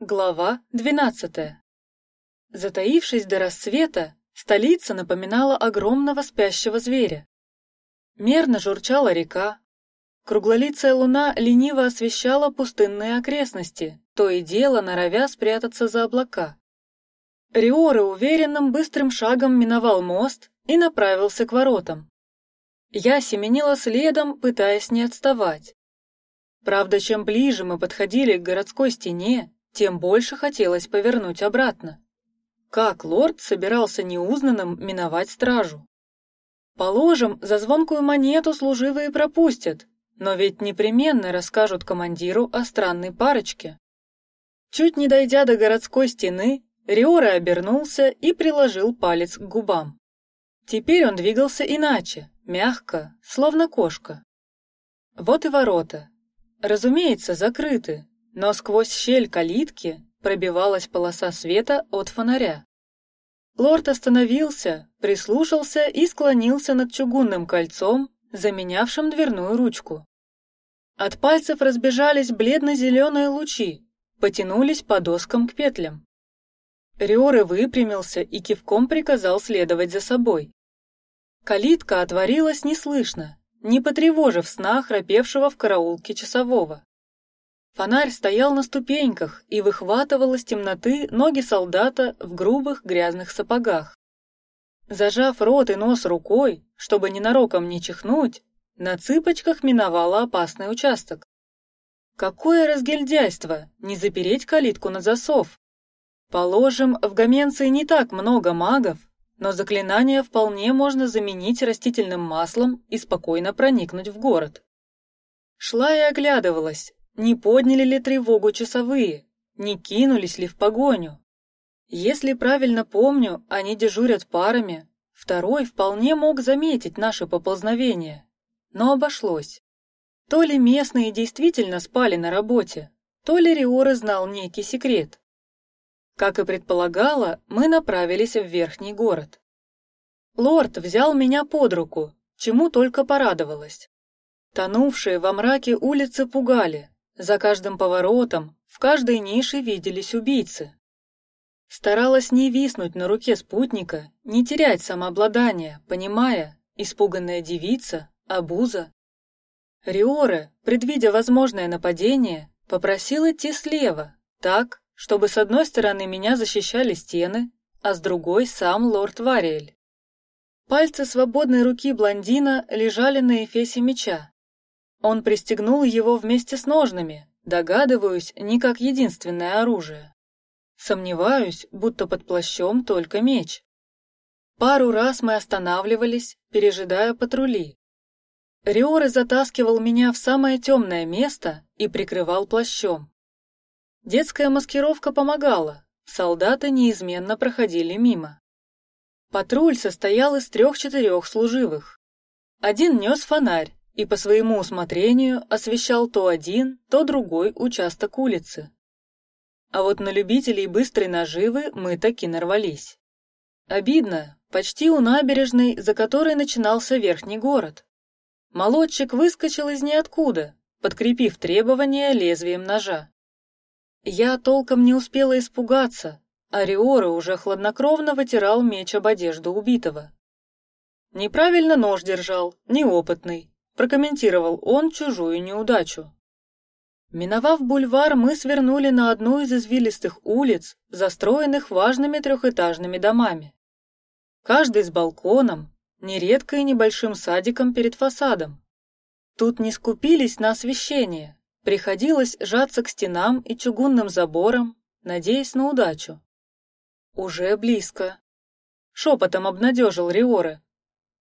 Глава двенадцатая. Затаившись до рассвета, столица напоминала огромного спящего зверя. Мерно журчала река. Круглолицая луна лениво освещала пустынные окрестности, то и дело норовя спрятаться за облака. Риоры уверенным быстрым шагом миновал мост и направился к воротам. Я семенила следом, пытаясь не отставать. Правда, чем ближе мы подходили к городской стене, тем больше хотелось повернуть обратно. Как лорд собирался неузнанным миновать стражу? Положим, за звонкую монету служивые пропустят, но ведь непременно расскажут командиру о странной парочке. Чуть не дойдя до городской стены, Риора обернулся и приложил палец к губам. Теперь он двигался иначе, мягко, словно кошка. Вот и ворота. Разумеется, закрыты, но сквозь щель калитки пробивалась полоса света от фонаря. Лорд остановился, прислушался и склонился над чугунным кольцом, заменявшим дверную ручку. От пальцев разбежались бледно-зеленые лучи, потянулись по доскам к петлям. Риоры выпрямился и кивком приказал следовать за собой. Калитка отворилась неслышно, не потревожив сна храпевшего в караулке часового. Фонарь стоял на ступеньках и выхватывал из темноты ноги солдата в грубых грязных сапогах. Зажав рот и нос рукой, чтобы ненароком не чихнуть, на цыпочках миновала опасный участок. Какое разгильдяйство не запереть калитку на засов! Положим, в Гаменции не так много магов, но заклинание вполне можно заменить растительным маслом и спокойно проникнуть в город. Шла и оглядывалась, не подняли ли тревогу часовые, не кинулись ли в погоню. Если правильно помню, они дежурят парами. Второй вполне мог заметить наше поползновение, но обошлось. То ли местные действительно спали на работе, то ли Риора знал некий секрет. Как и предполагала, мы направились в верхний город. Лорд взял меня под руку, чему только порадовалась. Тонувшие во мраке улицы пугали, за каждым поворотом, в каждой нише виделись убийцы. Старалась не виснуть на руке спутника, не терять самообладание, понимая, испуганная девица, обуза. Риоре, предвидя возможное нападение, попросил идти слева, так, чтобы с одной стороны меня защищали стены, а с другой сам лорд Вариэль. Пальцы свободной руки блондина лежали на эфесе меча, он пристегнул его вместе с ножными, догадываюсь, не как единственное оружие. Сомневаюсь, будто под плащом только меч. Пару раз мы останавливались, пережидая патрули. Риоры затаскивал меня в самое темное место и прикрывал плащом. Детская маскировка помогала, солдаты неизменно проходили мимо. Патруль состоял из трех-четырех служивых. Один нес фонарь, и по своему усмотрению освещал то один, то другой участок улицы. А вот на любителей быстрой наживы мы таки нарвались. Обидно, почти у набережной, за которой начинался верхний город. Молодчик выскочил из ниоткуда, подкрепив требования лезвием ножа. Я толком не успела испугаться, а Риора уже хладнокровно вытирал меч об одежду убитого. Неправильно нож держал, неопытный, прокомментировал он чужую неудачу. Миновав бульвар, мы свернули на одну из извилистых улиц, застроенных важными трехэтажными домами. Каждый с балконом, нередко и небольшим садиком перед фасадом. Тут не скупились на освещение, приходилось жаться к стенам и чугунным заборам, надеясь на удачу. Уже близко. Шепотом обнадежил Риоры.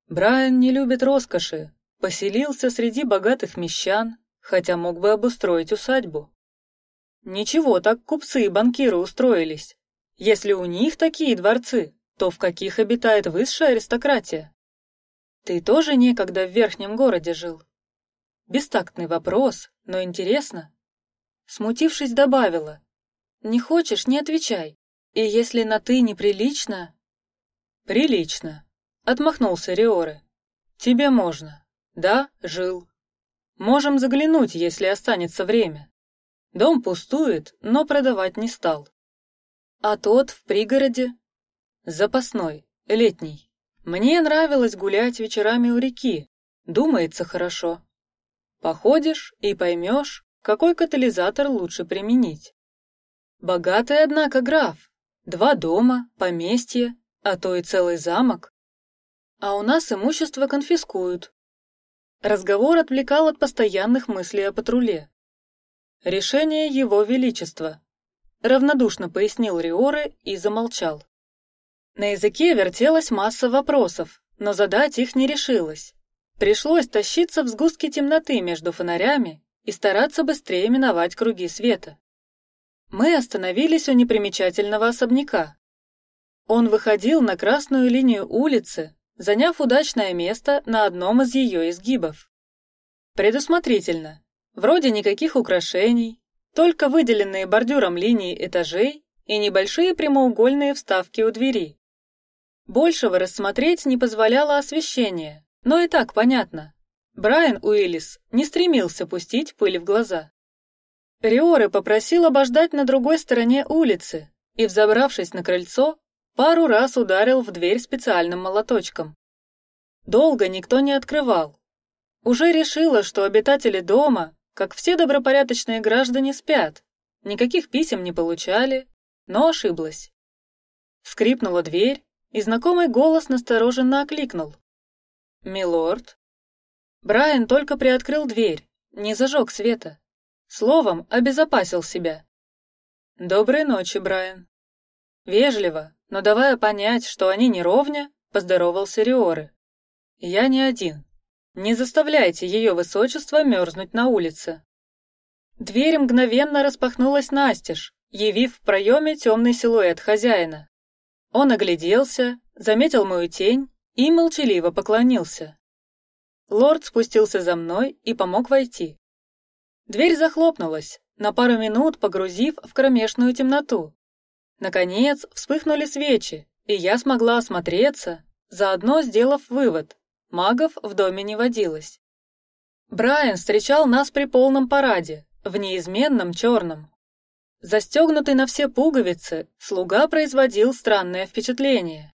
Брайан не любит роскоши, Поселился среди богатых мещан, хотя мог бы обустроить усадьбу. Ничего, так купцы и банкиры устроились. Если у них такие дворцы, то в каких обитает высшая аристократия? Ты тоже некогда в верхнем городе жил? Бестактный вопрос, но интересно. Смутившись, добавила: не хочешь, не отвечай. И если на ты неприлично, прилично. Отмахнулся Риоры. Тебе можно. Да, жил. Можем заглянуть, если останется время. Дом пустует, но продавать не стал. А тот в пригороде? Запасной, летний. Мне нравилось гулять вечерами у реки. Думается хорошо. Походишь и поймешь, какой катализатор лучше применить. Богатый, однако, граф. Два дома, поместье, а то и целый замок. А у нас имущество конфискуют. Разговор отвлекал от постоянных мыслей о патруле. Решение его величества. Равнодушно пояснил Риоры и замолчал. На языке вертелась масса вопросов, но задать их не решилась. Пришлось тащиться в сгустке темноты между фонарями и стараться быстрее миновать круги света. Мы остановились у непримечательного особняка. Он выходил на красную линию улицы, заняв удачное место на одном из ее изгибов. Предусмотрительно. Вроде никаких украшений, только выделенные бордюром линии этажей и небольшие прямоугольные вставки у двери. Большего рассмотреть не позволяло освещение, но и так понятно. Брайан Уиллис не стремился пустить пыль в глаза. Риоры попросил обождать на другой стороне улицы и, взобравшись на крыльцо, пару раз ударил в дверь специальным молоточком. Долго никто не открывал. Уже решила, что обитатели дома, как все добропорядочные граждане, спят, никаких писем не получали, но ошиблась. Скрипнула дверь, и знакомый голос настороженно окликнул. «Милорд?» Брайан только приоткрыл дверь, не зажег света. Словом, обезопасил себя. «Доброй ночи, Брайан». Вежливо, но давая понять, что они не ровня, поздоровался Риоры. «Я не один. Не заставляйте ее высочество мерзнуть на улице». Дверь мгновенно распахнулась настежь, явив в проеме темный силуэт хозяина. Он огляделся, заметил мою тень и молчаливо поклонился. Лорд спустился за мной и помог войти. Дверь захлопнулась, на пару минут погрузив в кромешную темноту. Наконец вспыхнули свечи, и я смогла осмотреться, заодно сделав вывод: магов в доме не водилось. Брайан встречал нас при полном параде, в неизменном черном. Застегнутый на все пуговицы, слуга производил странное впечатление.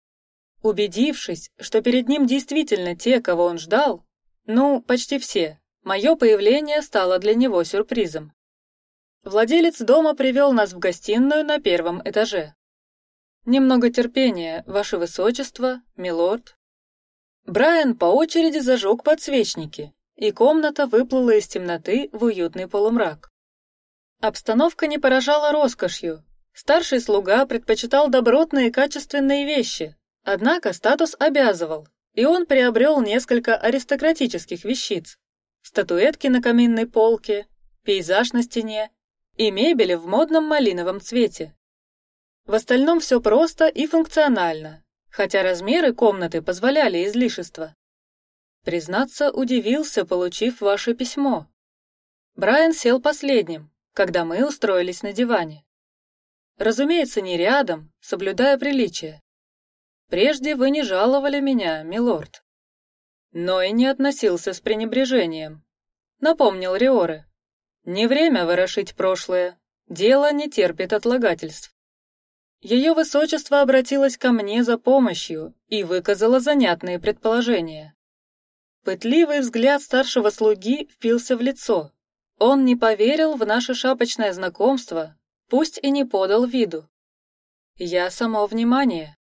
Убедившись, что перед ним действительно те, кого он ждал, ну, почти все, мое появление стало для него сюрпризом. Владелец дома привел нас в гостиную на первом этаже. Немного терпения, ваше высочество, милорд. Брайан по очереди зажег подсвечники, и комната выплыла из темноты в уютный полумрак. Обстановка не поражала роскошью. Старший слуга предпочитал добротные качественные вещи, однако статус обязывал, и он приобрел несколько аристократических вещиц: статуэтки на каминной полке, пейзаж на стене и мебель в модном малиновом цвете. В остальном все просто и функционально, хотя размеры комнаты позволяли излишества. Признаться, удивился, получив ваше письмо. Брайан сел последним, когда мы устроились на диване. Разумеется, не рядом, соблюдая приличие. Прежде вы не жаловали меня, милорд, но и не относился с пренебрежением. Напомнил Риоры. Не время ворошить прошлое. Дело не терпит отлагательств. Ее высочество обратилось ко мне за помощью и выказало занятные предположения. Пытливый взгляд старшего слуги впился в лицо, он не поверил в наше шапочное знакомство, пусть и не подал виду. Я само внимание.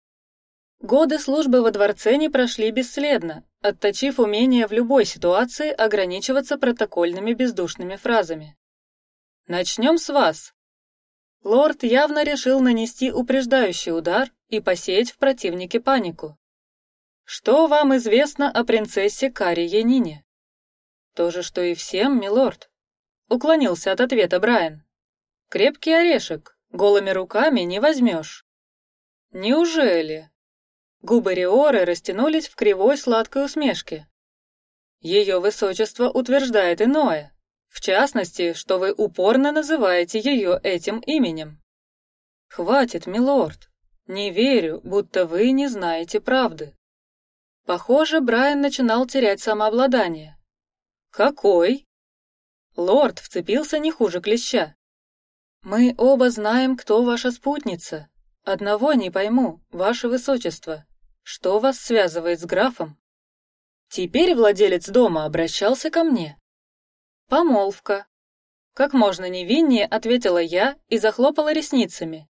Годы службы во дворце не прошли бесследно, отточив умение в любой ситуации ограничиваться протокольными бездушными фразами. Начнем с вас. Лорд явно решил нанести упреждающий удар и посеять в противнике панику. Что вам известно о принцессе Кари Янине? То же, что и всем, милорд. Уклонился от ответа Брайан. Крепкий орешек, голыми руками не возьмешь. Неужели? Губы Риоры растянулись в кривой сладкой усмешке. Ее высочество утверждает иное, в частности, что вы упорно называете ее этим именем. Хватит, милорд. Не верю, будто вы не знаете правды. Похоже, Брайан начинал терять самообладание. Какой? Лорд вцепился не хуже клеща. Мы оба знаем, кто ваша спутница. Одного не пойму, ваше высочество. Что вас связывает с графом? Теперь владелец дома обращался ко мне. Помолвка. Как можно невиннее, ответила я и захлопала ресницами.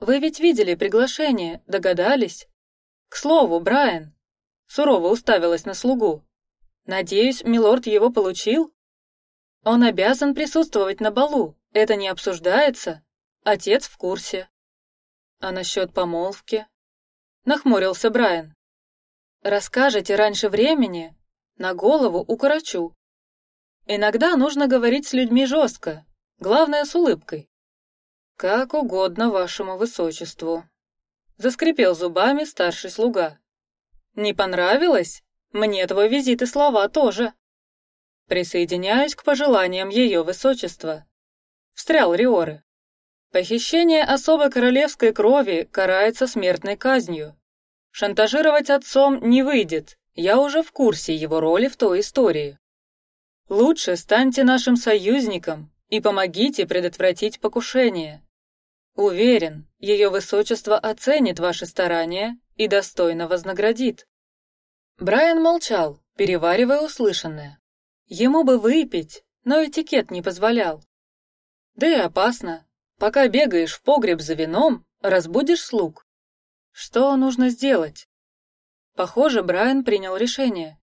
Вы ведь видели приглашение, догадались? К слову, Брайан. Сурово уставилась на слугу. Надеюсь, милорд его получил. Он обязан присутствовать на балу. Это не обсуждается. Отец в курсе. А насчет помолвки? Нахмурился Брайан. Расскажете раньше времени, на голову укорочу. Иногда нужно говорить с людьми жестко, главное с улыбкой. Как угодно вашему высочеству. Заскрипел зубами старший слуга. Не понравилось? Мне твой визит и слова тоже. Присоединяюсь к пожеланиям ее высочества. Встрял Риоры. Похищение особой королевской крови карается смертной казнью. Шантажировать отцом не выйдет. Я уже в курсе его роли в той истории. Лучше станьте нашим союзником и помогите предотвратить покушение. Уверен, ее высочество оценит ваши старания и достойно вознаградит. Брайан молчал, переваривая услышанное. Ему бы выпить, но этикет не позволял. Да и опасно. Пока бегаешь в погреб за вином, разбудишь слуг. Что нужно сделать? Похоже, Брайан принял решение.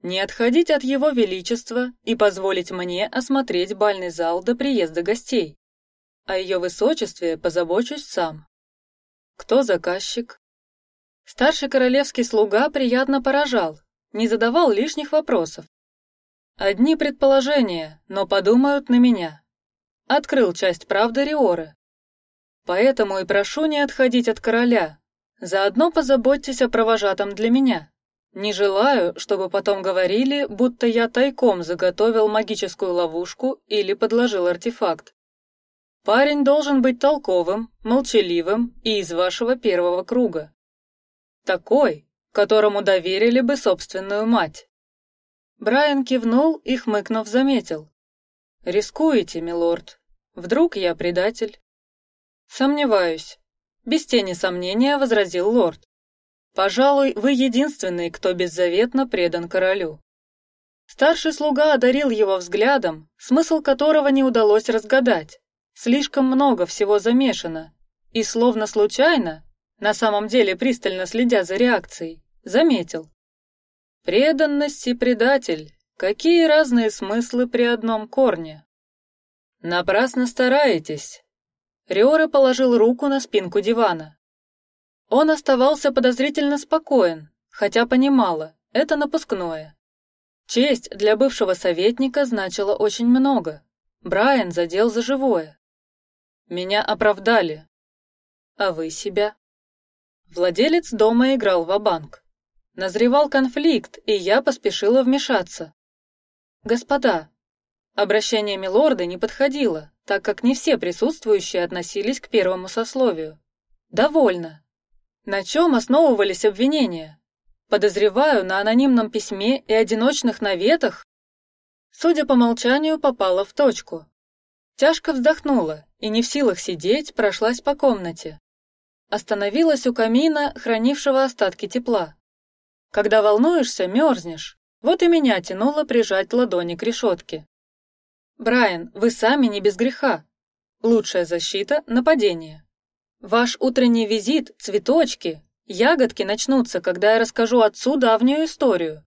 Не отходить от его величества и позволить мне осмотреть бальный зал до приезда гостей. О ее высочестве позабочусь сам. Кто заказчик? Старший королевский слуга приятно поражал, не задавал лишних вопросов. Одни предположения, но подумают на меня открыл часть правды Риоры. Поэтому и прошу не отходить от короля. Заодно позаботьтесь о провожатом для меня. Не желаю, чтобы потом говорили, будто я тайком заготовил магическую ловушку или подложил артефакт. Парень должен быть толковым, молчаливым и из вашего первого круга. Такой, которому доверили бы собственную мать. Брайан кивнул и хмыкнув заметил: Рискуете, милорд. Вдруг я предатель? Сомневаюсь. Без тени сомнения возразил лорд. Пожалуй, вы единственный, кто беззаветно предан королю. Старший слуга одарил его взглядом, смысл которого не удалось разгадать. Слишком много всего замешано, и словно случайно, на самом деле пристально следя за реакцией, заметил: преданность и предатель Какие разные смыслы при одном корне? Напрасно стараетесь. Риора положил руку на спинку дивана. Он оставался подозрительно спокоен, хотя понимала, это напускное. Честь для бывшего советника значила очень много. Брайан задел за живое. Меня оправдали. А вы себя? Владелец дома играл в банк Назревал конфликт, и я поспешила вмешаться. Господа, обращение милорда не подходило, так как не все присутствующие относились к первому сословию. Довольно. На чем основывались обвинения? Подозреваю на анонимном письме и одиночных наветах. Судя по молчанию, попала в точку. Тяжко вздохнула и не в силах сидеть, прошлась по комнате. Остановилась у камина, хранившего остатки тепла. Когда волнуешься, мерзнешь. Вот и меня тянуло прижать ладони к решетке. Брайан, вы сами не без греха. Лучшая защита – нападение. Ваш утренний визит, цветочки, ягодки начнутся, когда я расскажу отцу давнюю историю.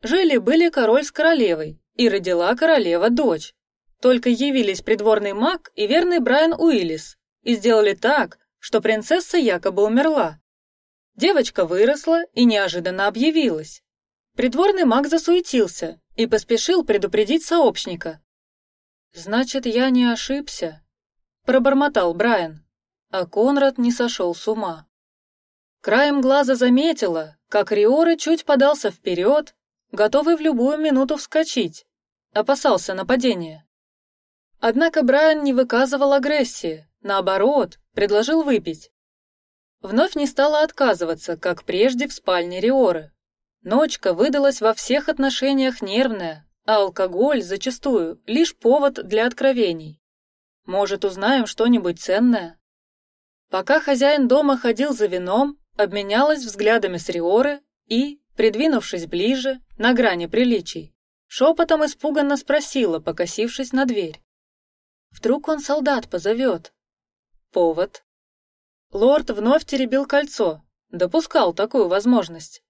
Жили были король с королевой, и родила королева дочь. Только явились придворный маг и верный Брайан Уиллис и сделали так, что принцесса якобы умерла. Девочка выросла и неожиданно объявилась. Придворный маг засуетился и поспешил предупредить сообщника. Значит, я не ошибся, пробормотал Брайан, а Конрад не сошел с ума. Краем глаза заметила, как Риоры чуть подался вперед, готовый в любую минуту вскочить, опасался нападения. Однако Брайан не выказывал агрессии, наоборот, предложил выпить. Вновь не стала отказываться, как прежде в спальне Риоры. Ночка выдалась во всех отношениях нервная, а алкоголь зачастую лишь повод для откровений. Может, узнаем что-нибудь ценное? Пока хозяин дома ходил за вином, обменялась взглядами с Риоры и, придвинувшись ближе, на грани приличий, шепотом испуганно спросила, покосившись на дверь: "Вдруг он солдат позовет? Повод?" Лорд вновь теребил кольцо, допускал такую возможность.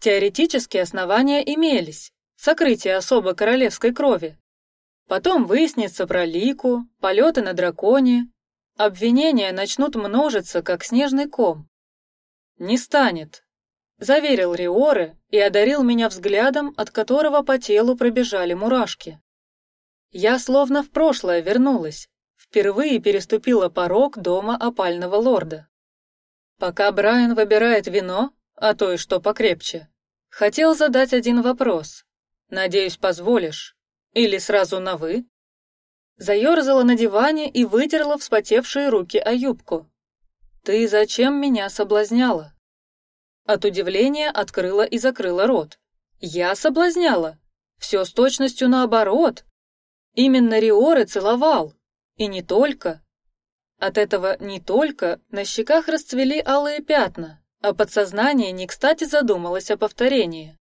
Теоретически основания имелись, сокрытие особо королевской крови. Потом выяснится про Лику, полеты на драконе, обвинения начнут множиться, как снежный ком. Не станет, заверил Риоры и одарил меня взглядом, от которого по телу пробежали мурашки. Я словно в прошлое вернулась, впервые переступила порог дома опального лорда. Пока Брайан выбирает вино, а то и что покрепче, хотел задать один вопрос. Надеюсь, позволишь? Или сразу на вы? Заерзала на диване и вытерла вспотевшие руки о юбку. Ты зачем меня соблазняла? От удивления открыла и закрыла рот. Я соблазняла. Все с точностью наоборот. Именно Риоры целовал, и не только. От этого не только на щеках расцвели алые пятна, а подсознание не кстати задумалось о повторении.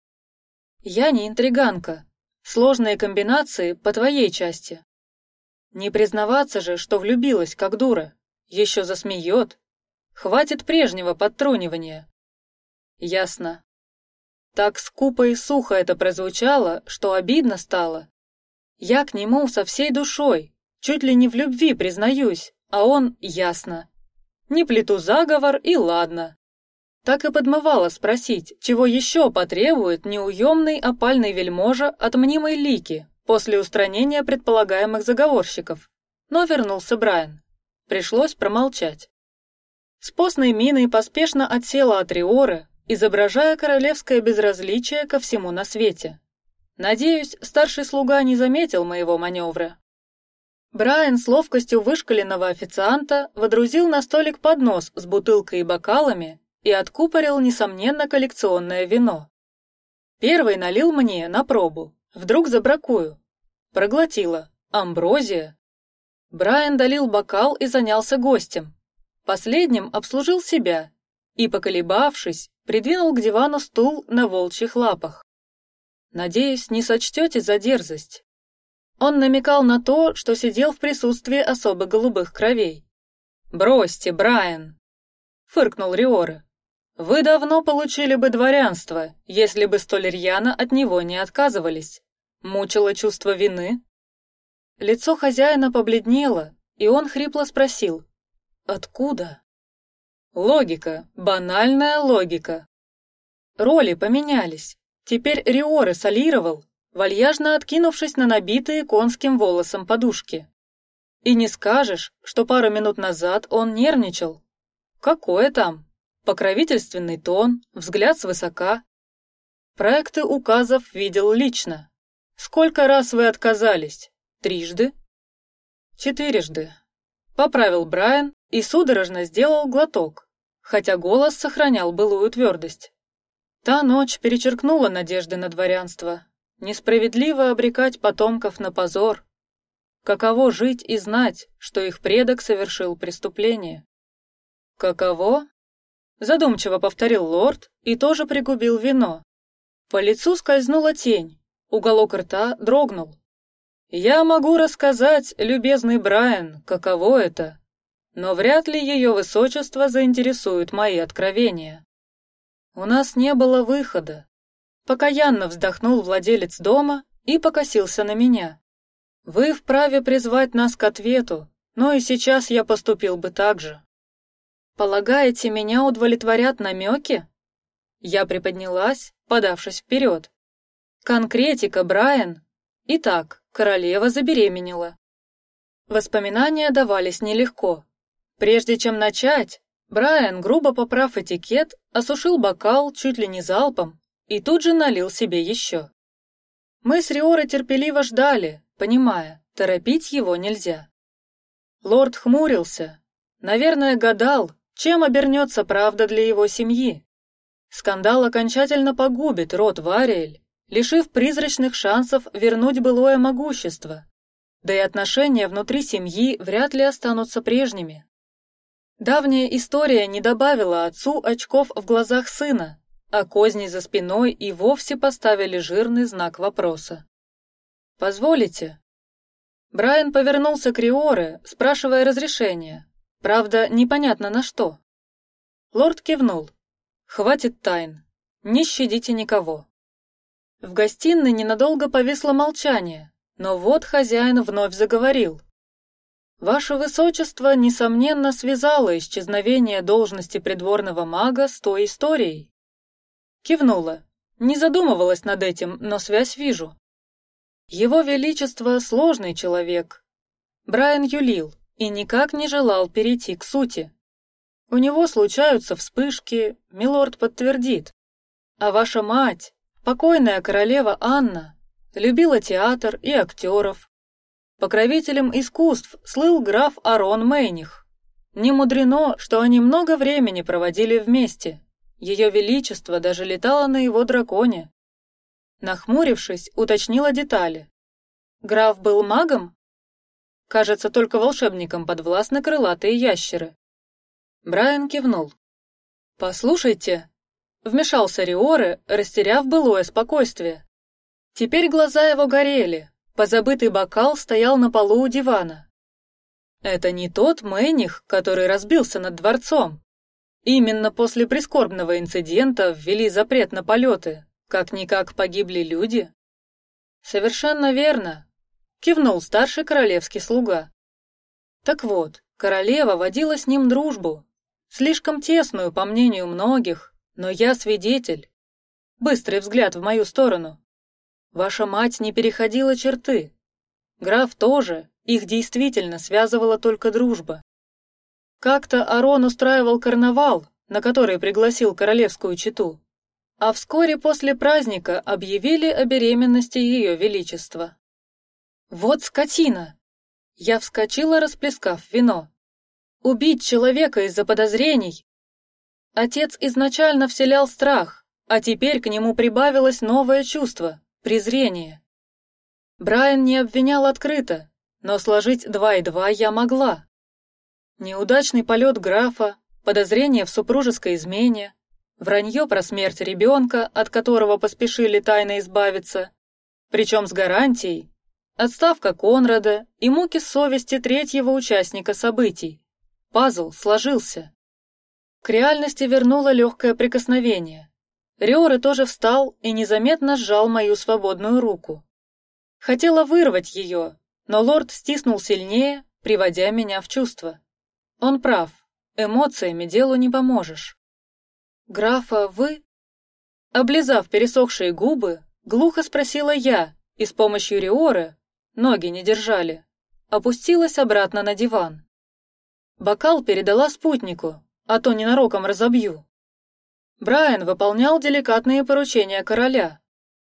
Я не интриганка. Сложные комбинации по твоей части. Не признаваться же, что влюбилась, как дура. Еще засмеет. Хватит прежнего подтрунивания. Ясно. Так скупо и сухо это прозвучало, что обидно стало. Я к нему со всей душой, чуть ли не в любви признаюсь, а он ясно. Не плету заговор и ладно так и подмывало спросить, чего еще потребует неуемный опальный вельможа от мнимой Лики после устранения предполагаемых заговорщиков. Но вернулся Брайан. Пришлось промолчать. С постной миной поспешно отсела от Риоры, изображая королевское безразличие ко всему на свете. Надеюсь, старший слуга не заметил моего маневра. Брайан с ловкостью вышкаленного официанта водрузил на столик поднос с бутылкой и бокалами и откупорил несомненно коллекционное вино. Первый налил мне на пробу, вдруг забракую. Проглотила. Амброзия. Брайан долил бокал и занялся гостем. Последним обслужил себя и, поколебавшись, придвинул к дивану стул на волчьих лапах. Надеюсь, не сочтете за дерзость. Он намекал на то, что сидел в присутствии особо голубых кровей. Бросьте, Брайан, фыркнул Риора. Вы давно получили бы дворянство, если бы столь рьяно от него не отказывались. Мучило чувство вины. Лицо хозяина побледнело, и он хрипло спросил: "Откуда?" Логика, банальная логика. Роли поменялись. Теперь Риоры солировал, вальяжно откинувшись на набитые конским волосом подушки. И не скажешь, что пару минут назад он нервничал. Какое там? Покровительственный тон, взгляд свысока. Проекты указов видел лично. Сколько раз вы отказались? Трижды? Четырежды. Поправил Брайан и судорожно сделал глоток, хотя голос сохранял былую твердость. Та ночь перечеркнула надежды на дворянство. Несправедливо обрекать потомков на позор. Каково жить и знать, что их предок совершил преступление? Каково Задумчиво повторил лорд и тоже пригубил вино. По лицу скользнула тень, уголок рта дрогнул. Я могу рассказать, любезный Брайан, каково это, но вряд ли ее высочество заинтересует мои откровения. У нас не было выхода. Покаянно вздохнул владелец дома и покосился на меня. Вы вправе призвать нас к ответу, но и сейчас я поступил бы так же. Полагаете, меня удовлетворят намеки? Я приподнялась, подавшись вперед. Конкретика, Брайан. Итак, королева забеременела. Воспоминания давались нелегко. Прежде чем начать, Брайан, грубо поправ этикет, осушил бокал чуть ли не залпом и тут же налил себе еще. Мы с Риорой терпеливо ждали, понимая, торопить его нельзя. Лорд хмурился, наверное, гадал, чем обернется правда для его семьи? Скандал окончательно погубит род Вариэль, лишив призрачных шансов вернуть былое могущество. да и отношения внутри семьи вряд ли останутся прежними. Давняя история не добавила отцу очков в глазах сына, а козни за спиной и вовсе поставили жирный знак вопроса. Позволите? Брайан повернулся к Риоре, спрашивая разрешения. Правда, непонятно на что. Лорд кивнул. Хватит тайн. Не щадите никого. В гостиной ненадолго повисло молчание, но вот хозяин вновь заговорил. Ваше высочество несомненно связало исчезновение должности придворного мага с той историей. Кивнула. Не задумывалась над этим, но связь вижу. Его величество сложный человек. Брайан юлил и никак не желал перейти к сути. У него случаются вспышки, милорд подтвердит. А ваша мать, покойная королева Анна, любила театр и актеров, Покровителем искусств слыл граф Арон Мейних. Не мудрено, что они много времени проводили вместе. Ее величество даже летало на его драконе. Нахмурившись, уточнила детали. Граф был магом? Кажется, только волшебникам подвластны крылатые ящеры. Брайан кивнул. Послушайте, вмешался Риоре, растеряв былое спокойствие. Теперь глаза его горели, Позабытый бокал стоял на полу у дивана. Это не тот Мэних, который разбился над дворцом. Именно после прискорбного инцидента ввели запрет на полеты. Как никак погибли люди. Совершенно верно, кивнул старший королевский слуга. Так вот, королева водила с ним дружбу, слишком тесную, по мнению многих, но я свидетель. Быстрый взгляд в мою сторону. Ваша мать не переходила черты. Граф тоже. Их действительно связывала только дружба. Как-то Арон устраивал карнавал, на который пригласил королевскую чету, а вскоре после праздника объявили о беременности ее величества. Вот скотина! Я вскочила, расплескав вино. Убить человека из-за подозрений. Отец изначально вселял страх, а теперь к нему прибавилось новое чувство презрение. Брайан не обвинял открыто, но сложить два и два я могла. Неудачный полет графа, подозрение в супружеской измене, вранье про смерть ребенка, от которого поспешили тайно избавиться, причем с гарантией, отставка Конрада и муки совести третьего участника событий. Пазл сложился. К реальности вернуло легкое прикосновение. Риоры тоже встал и незаметно сжал мою свободную руку. Хотела вырвать ее, но лорд стиснул сильнее, приводя меня в чувство. Он прав, эмоциями делу не поможешь. Графа, вы? Облизав пересохшие губы, глухо спросила я, и с помощью Риоры ноги не держали, опустилась обратно на диван. Бокал передала спутнику, а то ненароком разобью. Брайан выполнял деликатные поручения короля.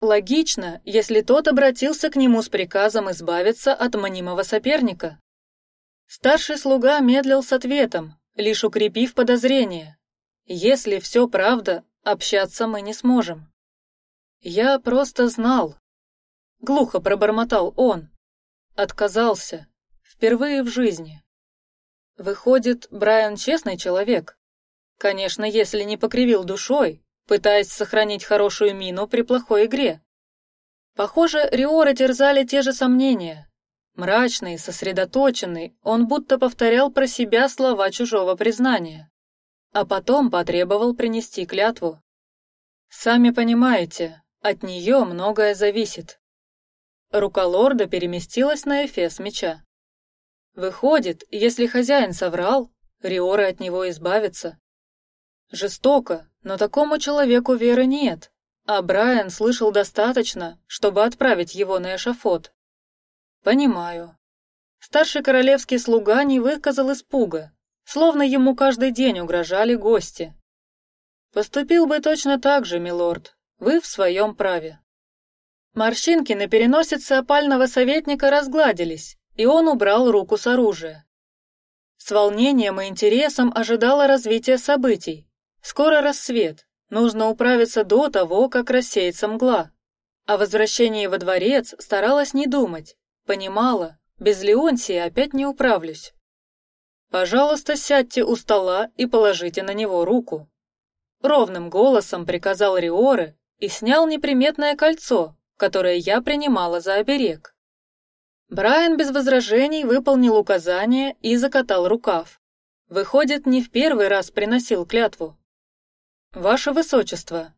Логично, если тот обратился к нему с приказом избавиться от мнимого соперника. Старший слуга медлил с ответом, лишь укрепив подозрение. Если все правда, общаться мы не сможем. Я просто знал. Глухо пробормотал он. Отказался. Впервые в жизни. Выходит, Брайан честный человек. Конечно, если не покривил душой, пытаясь сохранить хорошую мину при плохой игре. Похоже, Риора терзали те же сомнения. Мрачный, сосредоточенный, он будто повторял про себя слова чужого признания, а потом потребовал принести клятву. Сами понимаете, от нее многое зависит. Рука лорда переместилась на эфес меча. Выходит, если хозяин соврал, Риора от него избавится. Жестоко, но такому человеку веры нет. А Брайан слышал достаточно, чтобы отправить его на эшафот. Понимаю. Старший королевский слуга не выказал испуга, словно ему каждый день угрожали гости. Поступил бы точно так же, милорд. Вы в своем праве. Морщинки на переносице опального советника разгладились, и он убрал руку с оружия. С волнением и интересом ожидала развития событий. Скоро рассвет, нужно управиться до того, как рассеется мгла. О возвращении во дворец старалась не думать, понимала, Без Леонтия опять не управлюсь. Пожалуйста, сядьте у стола и положите на него руку. Ровным голосом приказал Риоры и снял неприметное кольцо, которое я принимала за оберег. Брайан без возражений выполнил указание и закатал рукав. Выходит, не в первый раз приносил клятву. Ваше Высочество,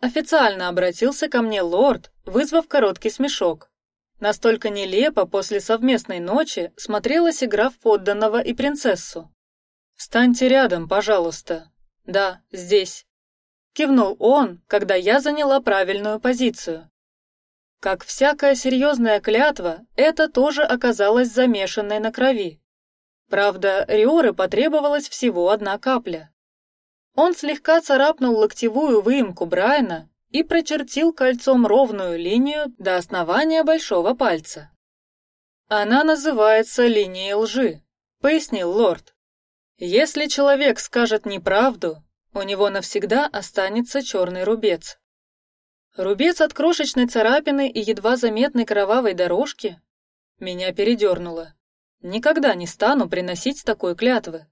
официально обратился ко мне лорд, вызвав короткий смешок. Настолько нелепо после совместной ночи смотрелась игра в подданного и принцессу. Встаньте рядом, пожалуйста. Да, здесь. Кивнул он, когда я заняла правильную позицию. Как всякая серьезная клятва, это тоже оказалось замешанной на крови. Правда, Риоры потребовалась всего одна капля. Он слегка царапнул локтевую выемку Брайана и прочертил кольцом ровную линию до основания большого пальца. Она называется линией лжи, пояснил лорд. Если человек скажет неправду, у него навсегда останется черный рубец. Рубец от крошечной царапины и едва заметной кровавой дорожки меня передернуло. Никогда не стану приносить такой клятвы.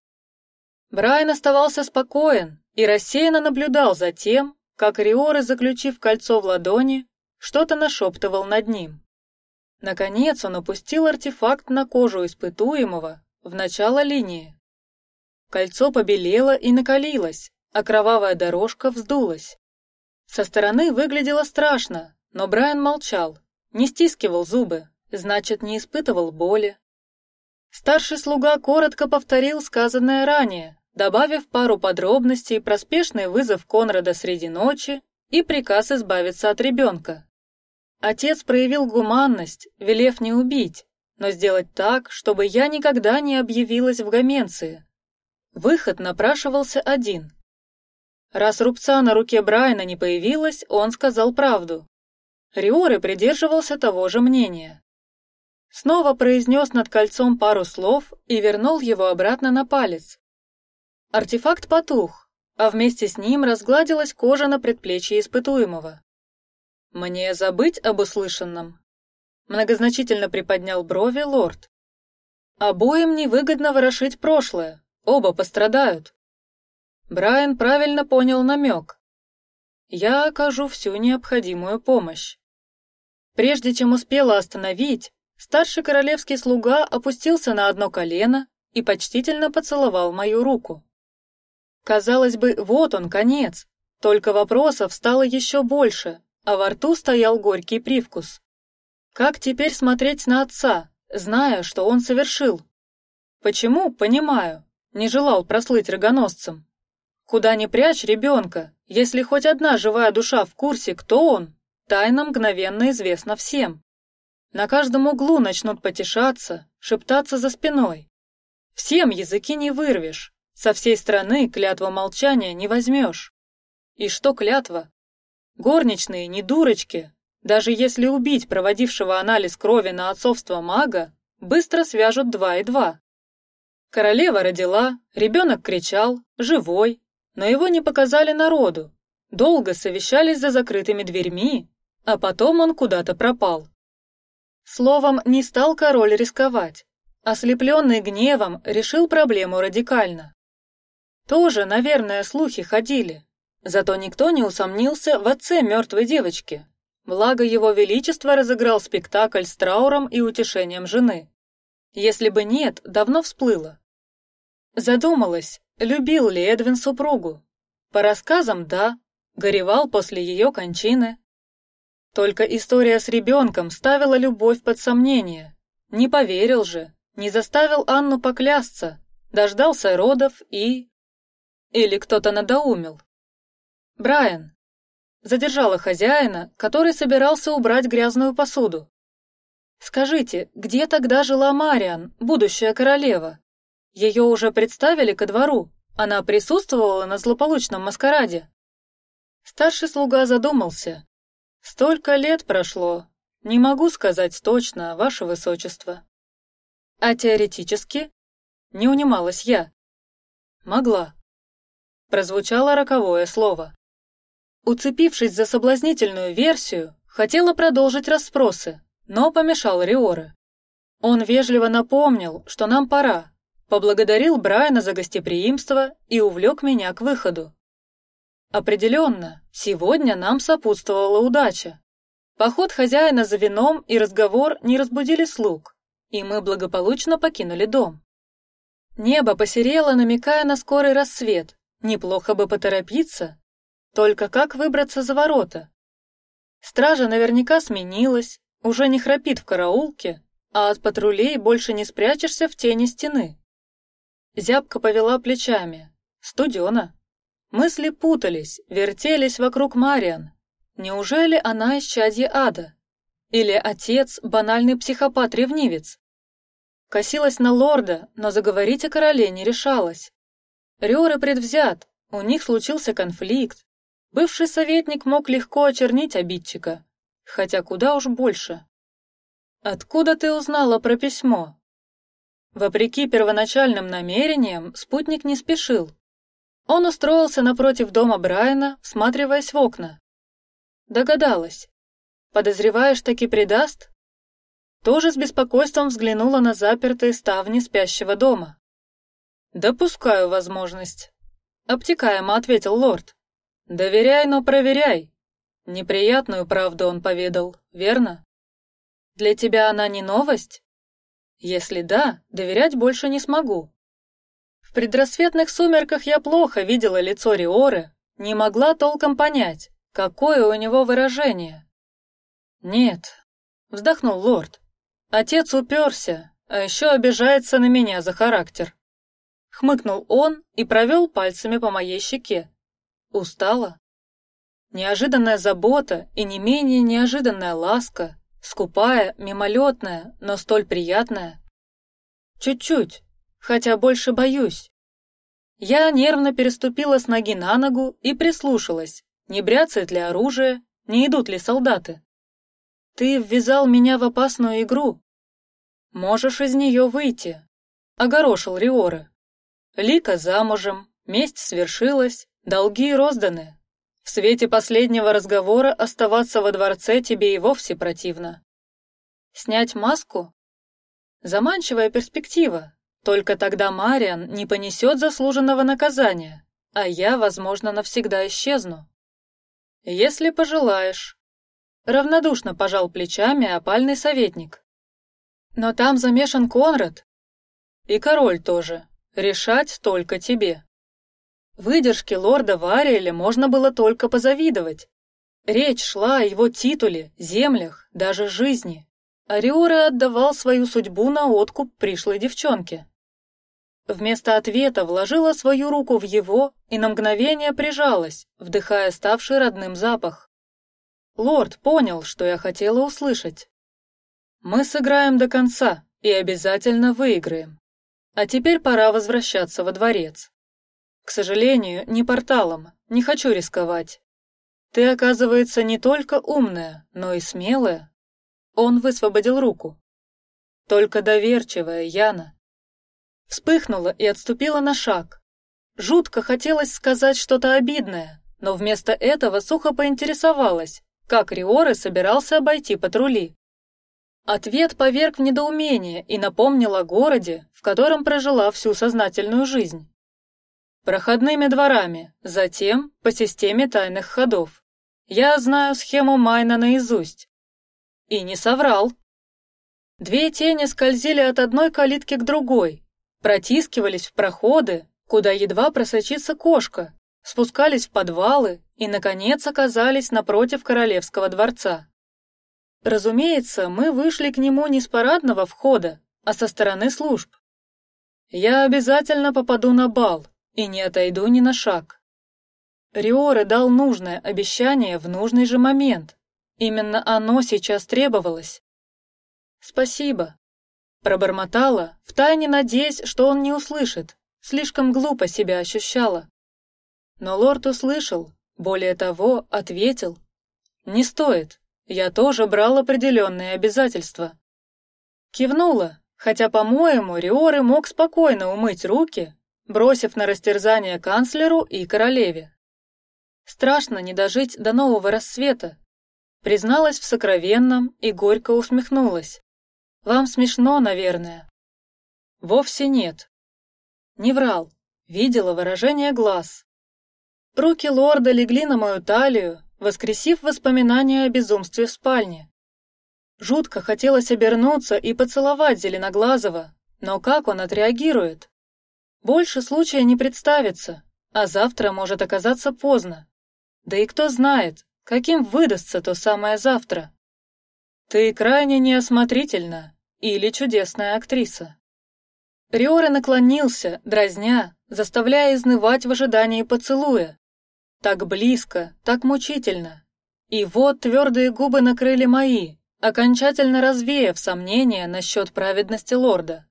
Брайан оставался спокоен и рассеянно наблюдал за тем, как Риоры, заключив кольцо в ладони, что-то нашептывал над ним. Наконец он опустил артефакт на кожу испытуемого в начало линии. Кольцо побелело и накалилось, а кровавая дорожка вздулась. Со стороны выглядело страшно, но Брайан молчал, не стискивал зубы, значит, не испытывал боли. Старший слуга коротко повторил сказанное ранее, добавив пару подробностей про спешный вызов Конрада среди ночи и приказ избавиться от ребенка. Отец проявил гуманность, велев не убить, но сделать так, чтобы я никогда не объявилась в Гаменции. Выход напрашивался один. Раз рубца на руке Брайана не появилось, он сказал правду. Риоры придерживался того же мнения. Снова произнес над кольцом пару слов и вернул его обратно на палец, Артефакт потух, а вместе с ним разгладилась кожа на предплечье испытуемого. Мне забыть об услышанном. Многозначительно приподнял брови лорд. Обоим невыгодно ворошить прошлое, оба пострадают. Брайан правильно понял намек. Я окажу всю необходимую помощь. Прежде чем успела остановить, старший королевский слуга опустился на одно колено и почтительно поцеловал мою руку. Казалось бы, вот он конец. Только вопросов стало еще больше, а во рту стоял горький привкус. Как теперь смотреть на отца, зная, что он совершил? Почему? Понимаю. Не желал прослыть рогоносцем. Куда ни прячь ребенка, если хоть одна живая душа в курсе, кто он, тайна мгновенно известна всем. На каждом углу начнут потешаться, шептаться за спиной. Всем языки не вырвешь, со всей страны клятва молчания не возьмешь. И что клятва? Горничные не дурочки. Даже если убить проводившего анализ крови на отцовство мага, быстро свяжут два и два. Королева родила, ребенок кричал, живой, но его не показали народу. Долго совещались за закрытыми дверьми, а потом он куда-то пропал. Словом, не стал король рисковать. Ослепленный гневом, решил проблему радикально. Тоже, наверное, слухи ходили. Зато никто не усомнился в отце мертвой девочки. Благо его величество разыграл спектакль с трауром и утешением жены. Если бы нет, давно всплыло. Задумалась, любил ли Эдвин супругу. По рассказам, да, горевал после ее кончины. Только история с ребенком ставила любовь под сомнение. Не поверил же, не заставил Анну поклясться, дождался родов и или кто-то надоумил? Брайан задержала хозяина, который собирался убрать грязную посуду. Скажите, где тогда жила Мариан, будущая королева? Ее уже представили ко двору. Она присутствовала на злополучном маскараде. Старший слуга задумался. Столько лет прошло, не могу сказать точно, ваше высочество. А теоретически? Не унималась я. Могла прозвучало роковое слово. Уцепившись за соблазнительную версию, хотела продолжить расспросы, но помешал Риоры. Он вежливо напомнил, что нам пора, поблагодарил Брайана за гостеприимство и увлек меня к выходу. Определенно, сегодня нам сопутствовала удача. Поход хозяина за вином и разговор не разбудили слуг, и мы благополучно покинули дом. Небо посерело, намекая на скорый рассвет. Неплохо бы поторопиться. Только как выбраться за ворота? Стража наверняка сменилась, уже не храпит в караулке, а от патрулей больше не спрячешься в тени стены. Зябка повела плечами. Студена. Мысли путались, вертелись вокруг Мариан. Неужели она из чадья ада? Или отец банальный психопат-ревнивец? Косилась на лорда, но заговорить о короле не решалась. Риора предвзят, у них случился конфликт. Бывший советник мог легко очернить обидчика, хотя куда уж больше. Откуда ты узнала про письмо? Вопреки первоначальным намерениям, спутник не спешил. Он устроился напротив дома Брайана, всматриваясь в окна. Догадалась. Подозреваешь, таки предаст? Тоже с беспокойством взглянула на запертые ставни спящего дома. Допускаю возможность. Обтекаемо ответил лорд. Доверяй, но проверяй. Неприятную правду он поведал, верно? Для тебя она не новость? Если да, доверять больше не смогу. В предрассветных сумерках я плохо видела лицо Риоры, не могла толком понять, какое у него выражение. Нет, вздохнул лорд. Отец уперся, а еще обижается на меня за характер. Хмыкнул он и провел пальцами по моей щеке. Устала. Неожиданная забота и не менее неожиданная ласка скупая, мимолетная, но столь приятная. Чуть-чуть, хотя больше боюсь. Я нервно переступила с ноги на ногу и прислушалась, не бряцает ли оружие, не идут ли солдаты. Ты ввязал меня в опасную игру. Можешь из нее выйти. Огорошил Риоры. Лика замужем, месть свершилась, долги розданы. В свете последнего разговора оставаться во дворце тебе и вовсе противно. Снять маску? Заманчивая перспектива. Только тогда Мариан не понесет заслуженного наказания, а я, возможно, навсегда исчезну. Если пожелаешь. Равнодушно пожал плечами опальный советник. Но там замешан Конрад. И король тоже. Решать только тебе. Выдержке лорда Вариэля можно было только позавидовать. Речь шла о его титуле, землях, даже жизни. Ариора отдавал свою судьбу на откуп пришлой девчонке. Вместо ответа вложила свою руку в его и на мгновение прижалась, вдыхая ставший родным запах. Лорд понял, что я хотела услышать. Мы сыграем до конца и обязательно выиграем. А теперь пора возвращаться во дворец. К сожалению, не порталом. Не хочу рисковать. Ты, оказывается, не только умная, но и смелая. Он высвободил руку. Только доверчивая, Яна. Вспыхнула и отступила на шаг. Жутко хотелось сказать что-то обидное, но вместо этого сухо поинтересовалась, как Риоры собирался обойти патрули. Ответ поверг в недоумение и напомнил о городе, в котором прожила всю сознательную жизнь проходными дворами, затем по системе тайных ходов. Я знаю схему Майна наизусть. И не соврал. Две тени скользили от одной калитки к другой, протискивались в проходы, куда едва просочится кошка, спускались в подвалы и, наконец, оказались напротив королевского дворца. Разумеется, мы вышли к нему не с парадного входа, а со стороны служб. Я обязательно попаду на бал, и не отойду ни на шаг. Риоре дал нужное обещание в нужный же момент. Именно оно сейчас требовалось. Спасибо, пробормотала, втайне надеясь, что он не услышит. Слишком глупо себя ощущала. Но лорд услышал, более того, ответил: не стоит. Я тоже брал определенные обязательства. Кивнула, хотя, по-моему, Риоры мог спокойно умыть руки бросив на растерзание канцлеру и королеве. Страшно не дожить до нового рассвета. Призналась в сокровенном и горько усмехнулась. Вам смешно, наверное. Вовсе нет. Не врал. Видела выражение глаз. Руки лорда легли на мою талию, воскресив воспоминания о безумстве в спальне. Жутко хотелось обернуться и поцеловать Зеленоглазого, но как он отреагирует? Больше случая не представится, а завтра может оказаться поздно. Да и кто знает, каким выдастся то самое завтра. Ты крайне неосмотрительна или чудесная актриса. Риора наклонился, дразня, заставляя изнывать в ожидании поцелуя. Так близко, так мучительно. И вот твердые губы накрыли мои, окончательно развеяв сомнения насчет праведности лорда.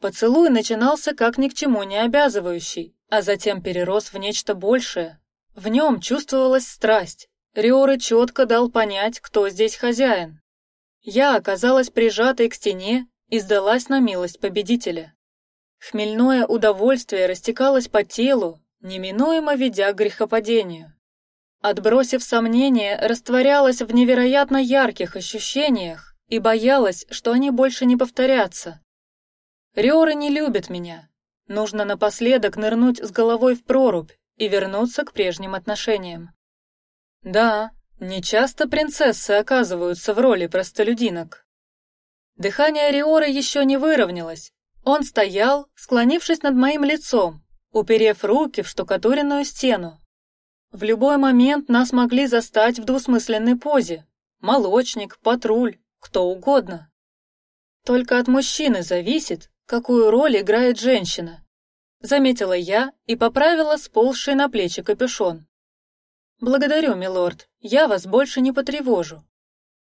Поцелуй начинался как ни к чему не обязывающий, а затем перерос в нечто большее. В нем чувствовалась страсть. Риоры четко дал понять, кто здесь хозяин. Я оказалась прижатой к стене и сдалась на милость победителя. Хмельное удовольствие растекалось по телу, неминуемо ведя к грехопадению. Отбросив сомнения, растворялась в невероятно ярких ощущениях и боялась, что они больше не повторятся. Риоры не любят меня. Нужно напоследок нырнуть с головой в прорубь и вернуться к прежним отношениям. Да, не часто принцессы оказываются в роли простолюдинок. Дыхание Риоры еще не выровнялось. Он стоял, склонившись над моим лицом, уперев руки в штукатуренную стену. В любой момент нас могли застать в двусмысленной позе. Молочник, патруль, кто угодно. Только от мужчины зависит, какую роль играет женщина. Заметила я и поправила сползший на плечи капюшон. Благодарю, милорд, я вас больше не потревожу.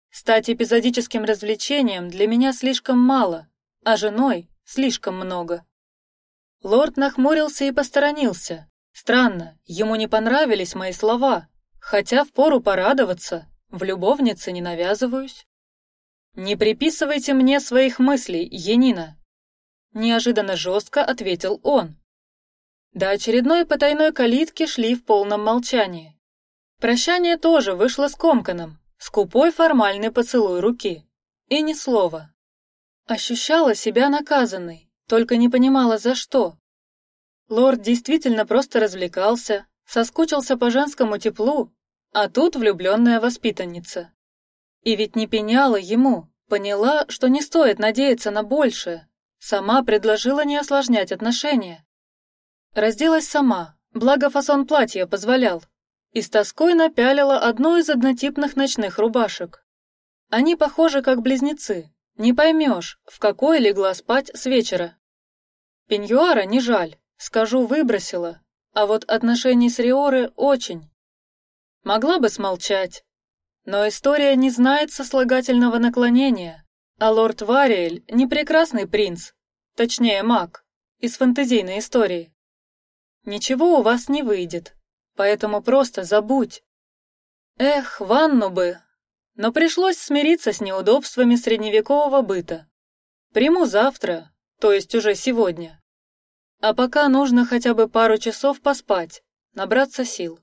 Стать эпизодическим развлечением для меня слишком мало, а женой слишком много. Лорд нахмурился и посторонился, Странно, ему не понравились мои слова, хотя в пору порадоваться, в любовнице не навязываюсь. Не приписывайте мне своих мыслей, Енина. Неожиданно жестко ответил он. До очередной потайной калитки шли в полном молчании. Прощание тоже вышло скомканным, скупой формальный поцелуй руки и ни слова. Ощущала себя наказанной, только не понимала за что. Лорд действительно просто развлекался, соскучился по женскому теплу, а тут влюбленная воспитанница. И ведь не пеняла ему, поняла, что не стоит надеяться на большее. Сама предложила не осложнять отношения. Разделась сама, благо фасон платья позволял, и с тоской напялила одну из однотипных ночных рубашек. Они похожи как близнецы. Не поймешь, в какой легла спать с вечера. Пеньюара не жаль, Скажу, выбросила, а вот отношений с Риоры очень. Могла бы смолчать, но история не знает сослагательного наклонения, а лорд Вариэль не прекрасный принц, точнее маг, из фэнтезийной истории. Ничего у вас не выйдет, поэтому просто забудь. Эх, ванну бы, но пришлось смириться с неудобствами средневекового быта. Приму завтра, то есть уже сегодня. А пока нужно хотя бы пару часов поспать, набраться сил.